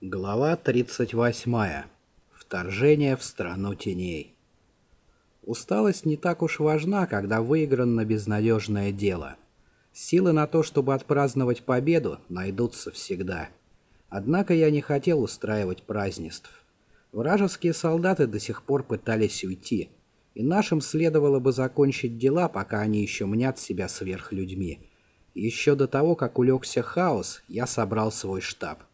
Глава 38. Вторжение в страну теней. Усталость не так уж важна, когда выиграно безнадежное дело. Силы на то, чтобы отпраздновать победу, найдутся всегда. Однако я не хотел устраивать празднеств. Вражеские солдаты до сих пор пытались уйти, и нашим следовало бы закончить дела, пока они еще мнят себя сверхлюдьми. Еще до того, как улегся хаос, я собрал свой штаб.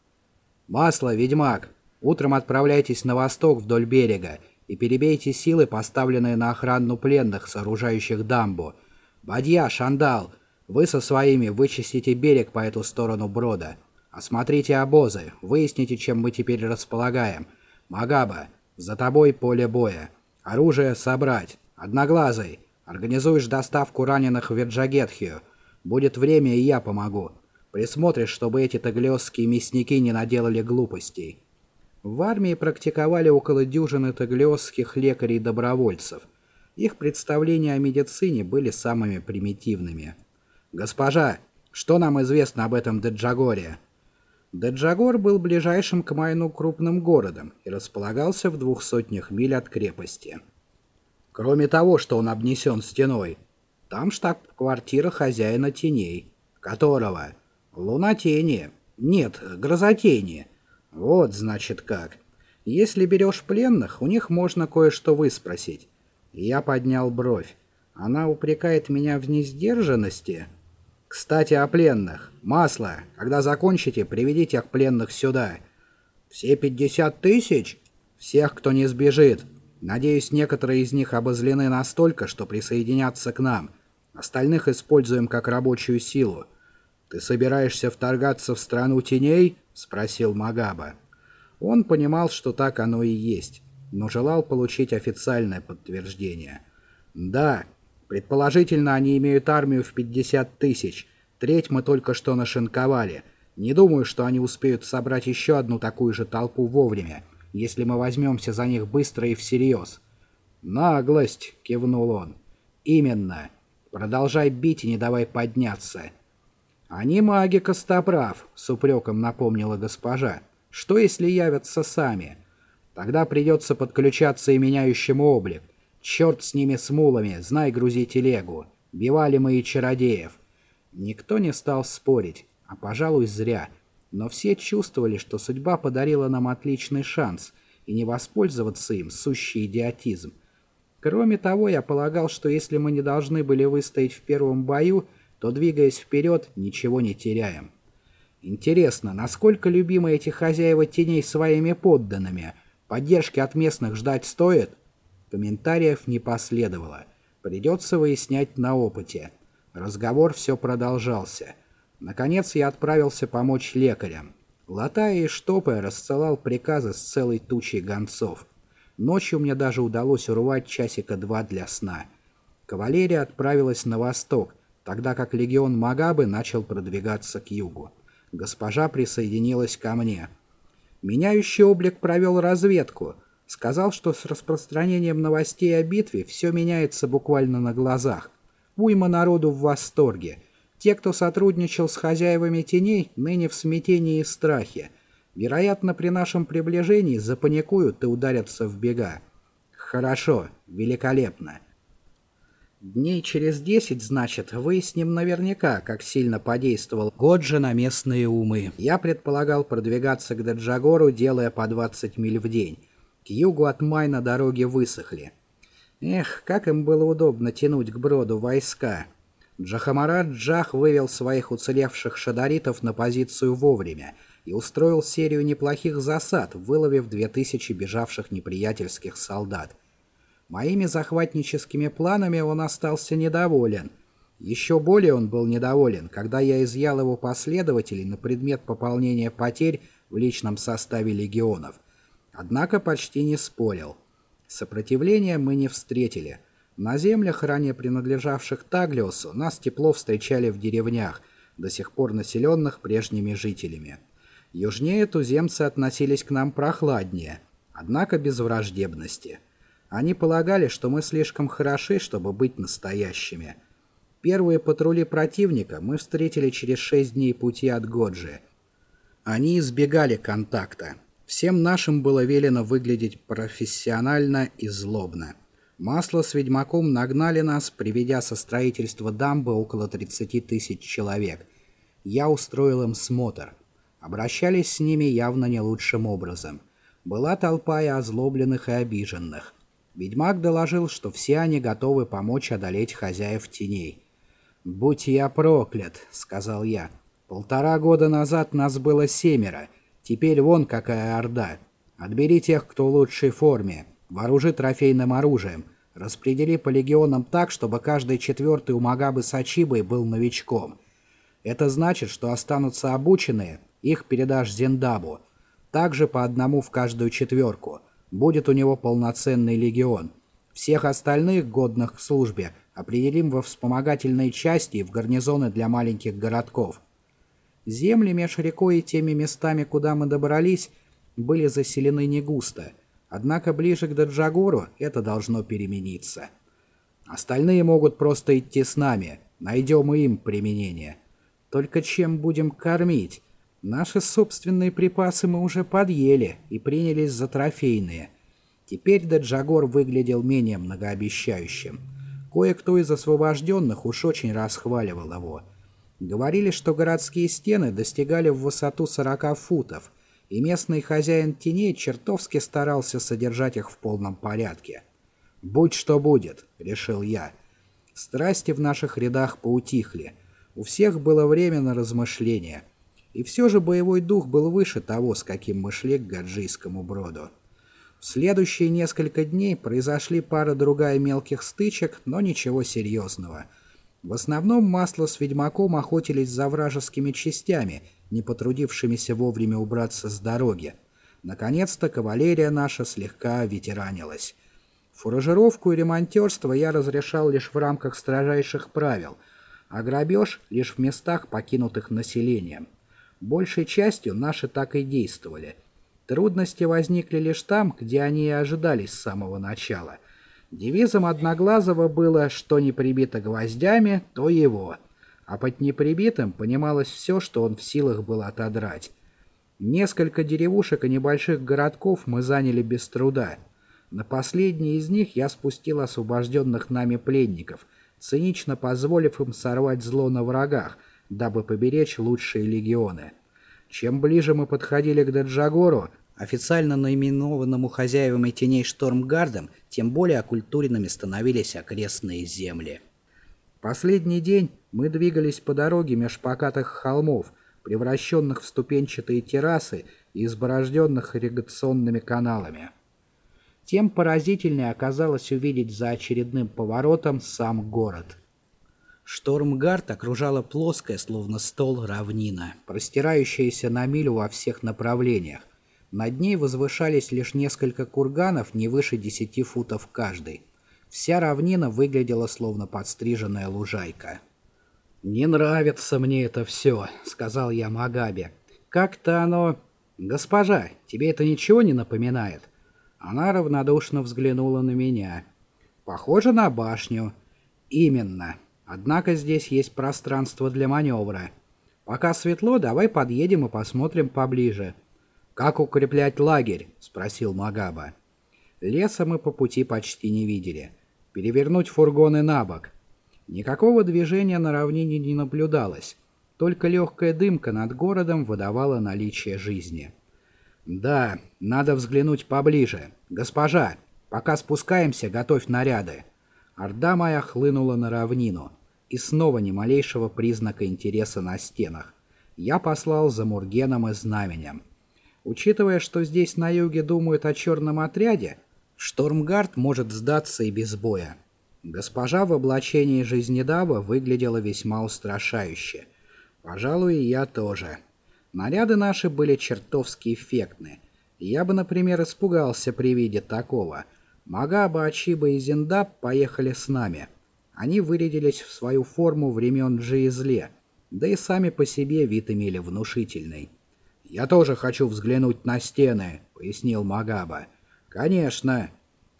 «Масло, ведьмак! Утром отправляйтесь на восток вдоль берега и перебейте силы, поставленные на охрану пленных, сооружающих дамбу. Бадья, Шандал, вы со своими вычистите берег по эту сторону брода. Осмотрите обозы, выясните, чем мы теперь располагаем. Магаба, за тобой поле боя. Оружие собрать. Одноглазый, организуешь доставку раненых в Верджагетхию. Будет время, и я помогу. Присмотришь, чтобы эти таглиосские мясники не наделали глупостей. В армии практиковали около дюжины таглиосских лекарей-добровольцев. Их представления о медицине были самыми примитивными. «Госпожа, что нам известно об этом Деджагоре?» Деджагор был ближайшим к Майну крупным городом и располагался в двух сотнях миль от крепости. Кроме того, что он обнесен стеной, там штаб-квартира хозяина теней, которого Лунатение. Нет, грозотение. Вот, значит, как. Если берешь пленных, у них можно кое-что выспросить. Я поднял бровь. Она упрекает меня в несдержанности. Кстати, о пленных. Масло. Когда закончите, приведите тех пленных сюда. Все пятьдесят тысяч? Всех, кто не сбежит. Надеюсь, некоторые из них обозлены настолько, что присоединятся к нам. Остальных используем как рабочую силу. «Ты собираешься вторгаться в страну теней?» — спросил Магаба. Он понимал, что так оно и есть, но желал получить официальное подтверждение. «Да, предположительно, они имеют армию в 50 тысяч. Треть мы только что нашинковали. Не думаю, что они успеют собрать еще одну такую же толпу вовремя, если мы возьмемся за них быстро и всерьез». «Наглость!» — кивнул он. «Именно. Продолжай бить и не давай подняться». «Они маги, Костоправ», — с упреком напомнила госпожа. «Что, если явятся сами? Тогда придется подключаться и меняющему облик. Черт с ними с мулами, знай, грузи телегу. Бивали мы и чародеев». Никто не стал спорить, а, пожалуй, зря. Но все чувствовали, что судьба подарила нам отличный шанс, и не воспользоваться им — сущий идиотизм. Кроме того, я полагал, что если мы не должны были выстоять в первом бою, то, двигаясь вперед, ничего не теряем. Интересно, насколько любимы эти хозяева теней своими подданными? Поддержки от местных ждать стоит? Комментариев не последовало. Придется выяснять на опыте. Разговор все продолжался. Наконец я отправился помочь лекарям. Латая и штопая рассылал приказы с целой тучей гонцов. Ночью мне даже удалось урвать часика два для сна. Кавалерия отправилась на восток, тогда как легион Магабы начал продвигаться к югу. Госпожа присоединилась ко мне. Меняющий облик провел разведку. Сказал, что с распространением новостей о битве все меняется буквально на глазах. Уйма народу в восторге. Те, кто сотрудничал с хозяевами теней, ныне в смятении и страхе. Вероятно, при нашем приближении запаникуют и ударятся в бега. Хорошо, великолепно. Дней через десять, значит, выясним наверняка, как сильно подействовал Годжи на местные умы. Я предполагал продвигаться к Даджагору, делая по 20 миль в день. К югу от Майна дороги высохли. Эх, как им было удобно тянуть к броду войска. Джахамарат Джах вывел своих уцелевших шадаритов на позицию вовремя и устроил серию неплохих засад, выловив 2000 бежавших неприятельских солдат. Моими захватническими планами он остался недоволен. Еще более он был недоволен, когда я изъял его последователей на предмет пополнения потерь в личном составе легионов. Однако почти не спорил. Сопротивления мы не встретили. На землях, ранее принадлежавших Таглиосу, нас тепло встречали в деревнях, до сих пор населенных прежними жителями. Южнее туземцы относились к нам прохладнее, однако без враждебности. Они полагали, что мы слишком хороши, чтобы быть настоящими. Первые патрули противника мы встретили через шесть дней пути от Годжи. Они избегали контакта. Всем нашим было велено выглядеть профессионально и злобно. Масло с ведьмаком нагнали нас, приведя со строительства дамбы около 30 тысяч человек. Я устроил им смотр. Обращались с ними явно не лучшим образом. Была толпа и озлобленных, и обиженных. Ведьмак доложил, что все они готовы помочь одолеть хозяев теней. «Будь я проклят», — сказал я. «Полтора года назад нас было семеро. Теперь вон какая орда. Отбери тех, кто в лучшей форме. Вооружи трофейным оружием. Распредели по легионам так, чтобы каждый четвертый у Магабы с Ачибой был новичком. Это значит, что останутся обученные, их передашь Зендабу. Также по одному в каждую четверку будет у него полноценный легион. Всех остальных, годных к службе, определим во вспомогательные части и в гарнизоны для маленьких городков. Земли меж рекой и теми местами, куда мы добрались, были заселены не густо, однако ближе к Даджагору это должно перемениться. Остальные могут просто идти с нами, найдем им применение. Только чем будем кормить? Наши собственные припасы мы уже подъели и принялись за трофейные. Теперь Даджагор выглядел менее многообещающим. Кое-кто из освобожденных уж очень расхваливал его. Говорили, что городские стены достигали в высоту 40 футов, и местный хозяин теней чертовски старался содержать их в полном порядке. «Будь что будет», — решил я. Страсти в наших рядах поутихли. У всех было время на размышления — и все же боевой дух был выше того, с каким мы шли к Гаджийскому броду. В следующие несколько дней произошли пара-другая мелких стычек, но ничего серьезного. В основном масло с ведьмаком охотились за вражескими частями, не потрудившимися вовремя убраться с дороги. Наконец-то кавалерия наша слегка ветеранилась. Фуражировку и ремонтерство я разрешал лишь в рамках строжайших правил, а грабеж лишь в местах, покинутых населением. Большей частью наши так и действовали. Трудности возникли лишь там, где они и ожидались с самого начала. Девизом Одноглазого было «что не прибито гвоздями, то его», а под неприбитым понималось все, что он в силах был отодрать. Несколько деревушек и небольших городков мы заняли без труда. На последний из них я спустил освобожденных нами пленников, цинично позволив им сорвать зло на врагах – дабы поберечь лучшие легионы. Чем ближе мы подходили к Даджагору, официально наименованному хозяевами теней Штормгардом, тем более оккультуренными становились окрестные земли. Последний день мы двигались по дороге меж покатых холмов, превращенных в ступенчатые террасы и изборожденных ирригационными каналами. Тем поразительнее оказалось увидеть за очередным поворотом сам город – Штормгард окружала плоская, словно стол, равнина, простирающаяся на милю во всех направлениях. Над ней возвышались лишь несколько курганов не выше десяти футов каждый. Вся равнина выглядела словно подстриженная лужайка. «Не нравится мне это все», — сказал я Магабе. «Как-то оно...» «Госпожа, тебе это ничего не напоминает?» Она равнодушно взглянула на меня. «Похоже на башню». «Именно. Однако здесь есть пространство для маневра. Пока светло, давай подъедем и посмотрим поближе. «Как укреплять лагерь?» — спросил Магаба. Леса мы по пути почти не видели. Перевернуть фургоны на бок. Никакого движения на равнине не наблюдалось. Только легкая дымка над городом выдавала наличие жизни. «Да, надо взглянуть поближе. Госпожа, пока спускаемся, готовь наряды». Орда моя хлынула на равнину, и снова ни малейшего признака интереса на стенах. Я послал за Мургеном и Знаменем. Учитывая, что здесь на юге думают о черном отряде, Штормгард может сдаться и без боя. Госпожа в облачении Жизнедава выглядела весьма устрашающе. Пожалуй, и я тоже. Наряды наши были чертовски эффектны. Я бы, например, испугался при виде такого – Магаба, Ачиба и Зиндаб поехали с нами. Они вырядились в свою форму времен Джиизле, да и сами по себе вид имели внушительный. «Я тоже хочу взглянуть на стены», — пояснил Магаба. «Конечно».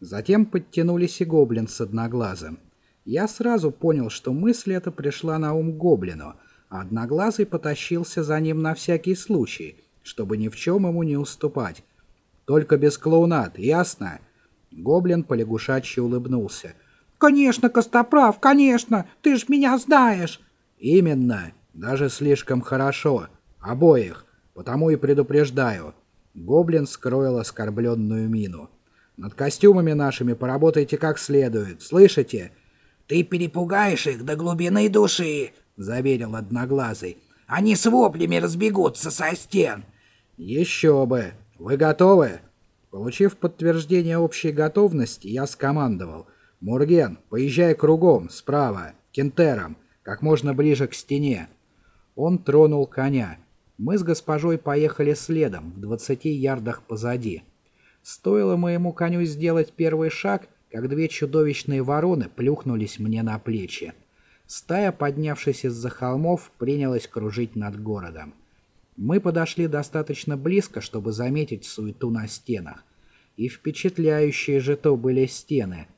Затем подтянулись и гоблин с одноглазым. Я сразу понял, что мысль эта пришла на ум гоблину, а одноглазый потащился за ним на всякий случай, чтобы ни в чем ему не уступать. Только без клоунат, ясно?» Гоблин полягушачьи улыбнулся. «Конечно, Костоправ, конечно! Ты ж меня знаешь!» «Именно! Даже слишком хорошо. Обоих. Потому и предупреждаю». Гоблин скроил оскорбленную мину. «Над костюмами нашими поработайте как следует. Слышите?» «Ты перепугаешь их до глубины души!» — заверил Одноглазый. «Они с воплями разбегутся со стен!» «Еще бы! Вы готовы?» Получив подтверждение общей готовности, я скомандовал. «Мурген, поезжай кругом, справа, кентером, как можно ближе к стене». Он тронул коня. Мы с госпожой поехали следом, в двадцати ярдах позади. Стоило моему коню сделать первый шаг, как две чудовищные вороны плюхнулись мне на плечи. Стая, поднявшись из-за холмов, принялась кружить над городом. Мы подошли достаточно близко, чтобы заметить суету на стенах. И впечатляющие же то были стены.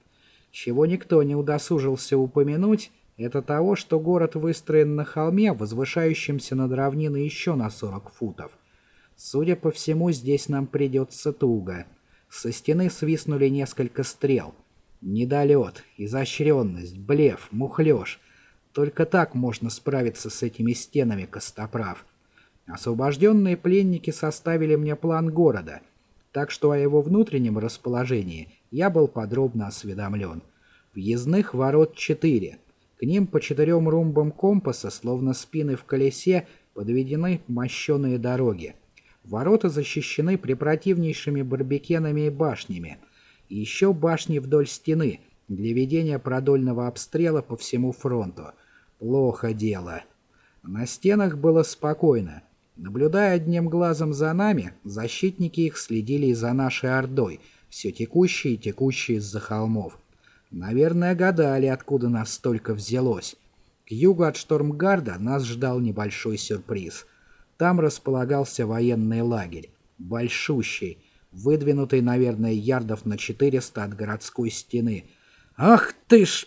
Чего никто не удосужился упомянуть, это того, что город выстроен на холме, возвышающемся над равниной еще на 40 футов. Судя по всему, здесь нам придется туго. Со стены свистнули несколько стрел. Недолет, изощренность, блеф, мухлёж. Только так можно справиться с этими стенами, Костоправ. Освобожденные пленники составили мне план города, так что о его внутреннем расположении я был подробно осведомлен. Въездных ворот четыре. К ним по четырем румбам компаса, словно спины в колесе, подведены мощеные дороги. Ворота защищены препротивнейшими барбекенами и башнями. Еще башни вдоль стены для ведения продольного обстрела по всему фронту. Плохо дело. На стенах было спокойно. Наблюдая одним глазом за нами, защитники их следили и за нашей ордой, все текущие и текущие из-за холмов. Наверное, гадали, откуда нас столько взялось. К югу от Штормгарда нас ждал небольшой сюрприз. Там располагался военный лагерь. Большущий, выдвинутый, наверное, ярдов на 400 от городской стены. «Ах ты ж!»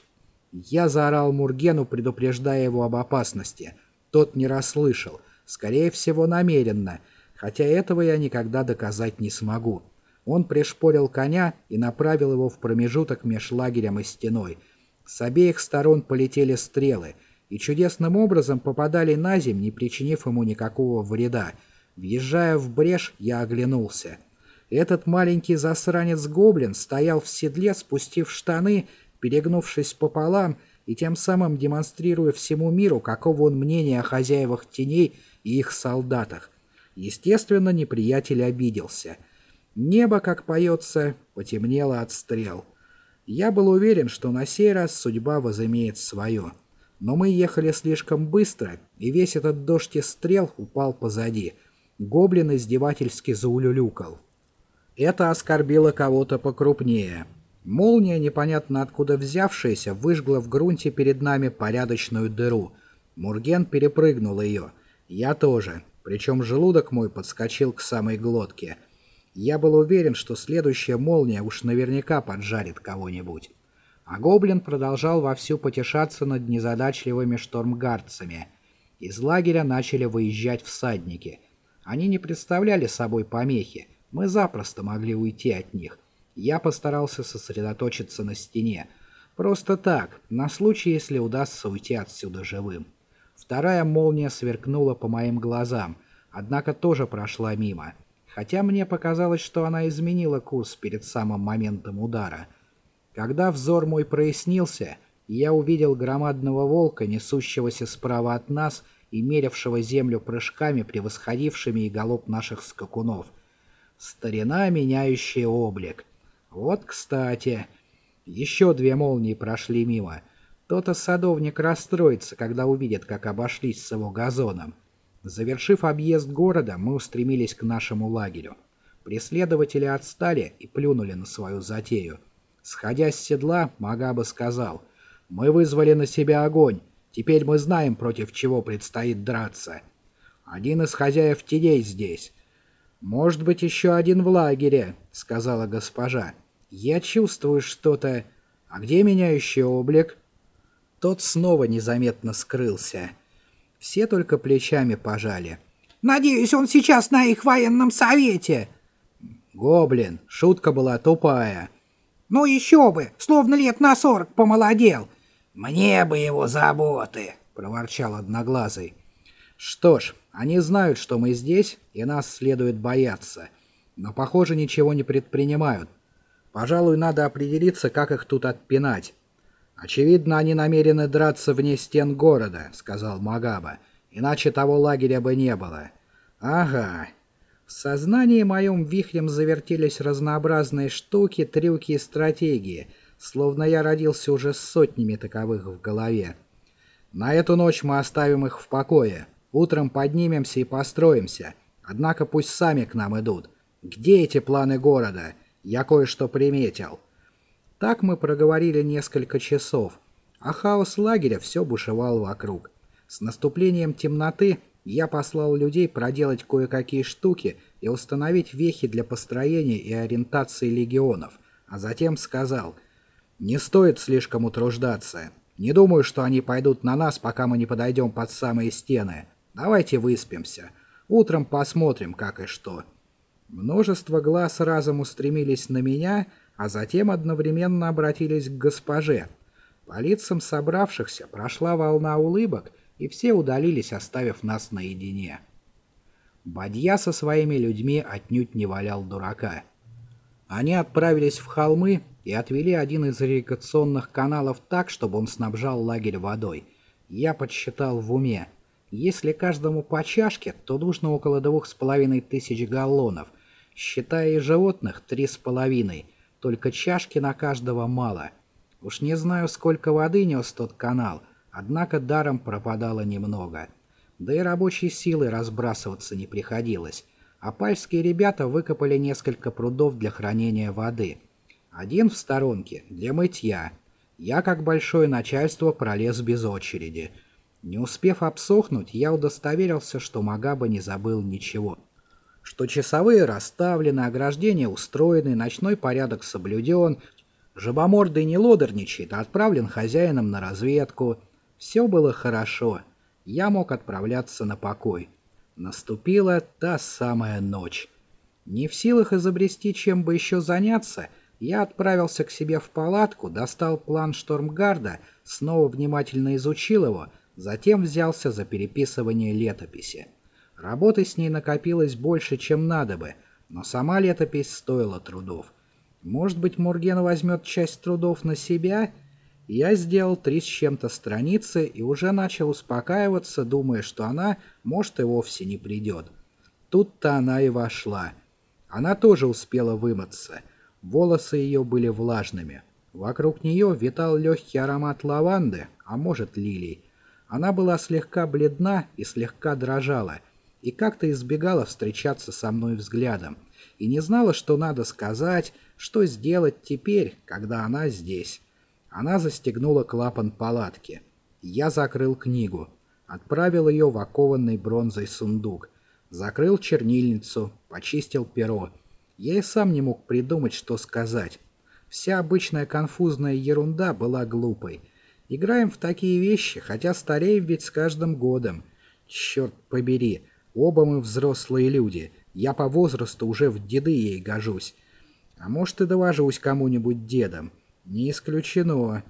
Я заорал Мургену, предупреждая его об опасности. Тот не расслышал. Скорее всего, намеренно, хотя этого я никогда доказать не смогу. Он пришпорил коня и направил его в промежуток меж лагерем и стеной. С обеих сторон полетели стрелы, и чудесным образом попадали на земь, не причинив ему никакого вреда. Въезжая в брешь, я оглянулся. Этот маленький засранец-гоблин стоял в седле, спустив штаны, перегнувшись пополам, и тем самым демонстрируя всему миру, какого он мнения о хозяевах теней и их солдатах. Естественно, неприятель обиделся. Небо, как поется, потемнело от стрел. Я был уверен, что на сей раз судьба возымеет свое. Но мы ехали слишком быстро, и весь этот дождь из стрел упал позади. Гоблин издевательски заулюлюкал. Это оскорбило кого-то покрупнее. Молния, непонятно откуда взявшаяся, выжгла в грунте перед нами порядочную дыру. Мурген перепрыгнул ее. Я тоже. Причем желудок мой подскочил к самой глотке. Я был уверен, что следующая молния уж наверняка поджарит кого-нибудь. А гоблин продолжал вовсю потешаться над незадачливыми штормгардцами. Из лагеря начали выезжать всадники. Они не представляли собой помехи. Мы запросто могли уйти от них. Я постарался сосредоточиться на стене. Просто так, на случай, если удастся уйти отсюда живым. Вторая молния сверкнула по моим глазам, однако тоже прошла мимо. Хотя мне показалось, что она изменила курс перед самым моментом удара. Когда взор мой прояснился, я увидел громадного волка, несущегося справа от нас и мерявшего землю прыжками, превосходившими и галоп наших скакунов. Старина, меняющая облик. Вот, кстати, еще две молнии прошли мимо — то-то садовник расстроится, когда увидит, как обошлись с его газоном. Завершив объезд города, мы устремились к нашему лагерю. Преследователи отстали и плюнули на свою затею. Сходя с седла, Магаба сказал, «Мы вызвали на себя огонь. Теперь мы знаем, против чего предстоит драться. Один из хозяев теней здесь. Может быть, еще один в лагере», — сказала госпожа. «Я чувствую что-то... А где меняющий облик?» Тот снова незаметно скрылся. Все только плечами пожали. Надеюсь, он сейчас на их военном совете. Гоблин, шутка была тупая. Ну еще бы, словно лет на сорок помолодел. Мне бы его заботы, проворчал Одноглазый. Что ж, они знают, что мы здесь, и нас следует бояться. Но, похоже, ничего не предпринимают. Пожалуй, надо определиться, как их тут отпинать. Очевидно, они намерены драться вне стен города, сказал Магаба. Иначе того лагеря бы не было. Ага. В сознании моем вихрем завертелись разнообразные штуки, трюки и стратегии, словно я родился уже с сотнями таковых в голове. На эту ночь мы оставим их в покое. Утром поднимемся и построимся. Однако пусть сами к нам идут. Где эти планы города? Я кое-что приметил. Так мы проговорили несколько часов, а хаос лагеря все бушевал вокруг. С наступлением темноты я послал людей проделать кое-какие штуки и установить вехи для построения и ориентации легионов, а затем сказал, «Не стоит слишком утруждаться. Не думаю, что они пойдут на нас, пока мы не подойдем под самые стены. Давайте выспимся. Утром посмотрим, как и что». Множество глаз разом устремились на меня, а затем одновременно обратились к госпоже. По лицам собравшихся прошла волна улыбок, и все удалились, оставив нас наедине. Бадья со своими людьми отнюдь не валял дурака. Они отправились в холмы и отвели один из ирригационных каналов так, чтобы он снабжал лагерь водой. Я подсчитал в уме. Если каждому по чашке, то нужно около двух с половиной тысяч галлонов. Считая и животных, три с половиной. Только чашки на каждого мало. Уж не знаю, сколько воды нес тот канал, Однако даром пропадало немного. Да и рабочей силы разбрасываться не приходилось. А пальские ребята выкопали несколько прудов для хранения воды. Один в сторонке для мытья. Я, как большое начальство, пролез без очереди. Не успев обсохнуть, я удостоверился, что Магаба не забыл ничего. Что часовые расставлены, ограждения устроены, ночной порядок соблюден, жабомордый не лодорничает, а отправлен хозяином на разведку — все было хорошо. Я мог отправляться на покой. Наступила та самая ночь. Не в силах изобрести, чем бы еще заняться, я отправился к себе в палатку, достал план Штормгарда, снова внимательно изучил его, затем взялся за переписывание летописи. Работы с ней накопилось больше, чем надо бы, но сама летопись стоила трудов. Может быть, Мурген возьмет часть трудов на себя — я сделал три с чем-то страницы и уже начал успокаиваться, думая, что она, может, и вовсе не придет. Тут-то она и вошла. Она тоже успела вымыться. Волосы ее были влажными. Вокруг нее витал легкий аромат лаванды, а может лилий. Она была слегка бледна и слегка дрожала, и как-то избегала встречаться со мной взглядом, и не знала, что надо сказать, что сделать теперь, когда она здесь. Она застегнула клапан палатки. Я закрыл книгу. Отправил ее в окованный бронзой сундук. Закрыл чернильницу, почистил перо. Я и сам не мог придумать, что сказать. Вся обычная конфузная ерунда была глупой. Играем в такие вещи, хотя стареем ведь с каждым годом. Черт побери, оба мы взрослые люди. Я по возрасту уже в деды ей гожусь. А может и довожусь кому-нибудь дедом. Не исключено.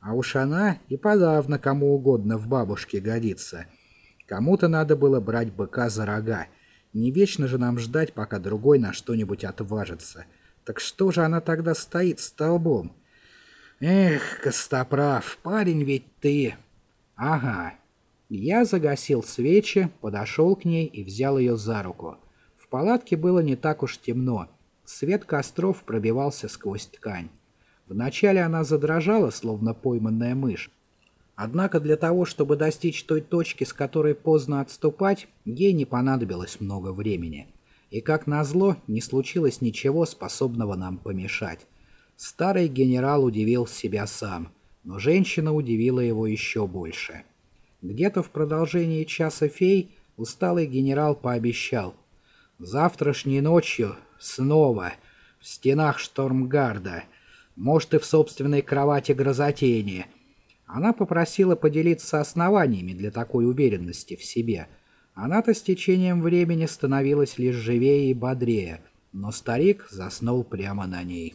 А уж она и подавно кому угодно в бабушке годится. Кому-то надо было брать быка за рога. Не вечно же нам ждать, пока другой на что-нибудь отважится. Так что же она тогда стоит столбом? Эх, Костоправ, парень ведь ты. Ага. Я загасил свечи, подошел к ней и взял ее за руку. В палатке было не так уж темно. Свет костров пробивался сквозь ткань. Вначале она задрожала, словно пойманная мышь. Однако для того, чтобы достичь той точки, с которой поздно отступать, ей не понадобилось много времени. И как назло, не случилось ничего, способного нам помешать. Старый генерал удивил себя сам, но женщина удивила его еще больше. Где-то в продолжении часа фей усталый генерал пообещал «Завтрашней ночью снова в стенах Штормгарда» может и в собственной кровати грозотения. Она попросила поделиться основаниями для такой уверенности в себе. Она-то с течением времени становилась лишь живее и бодрее, но старик заснул прямо на ней.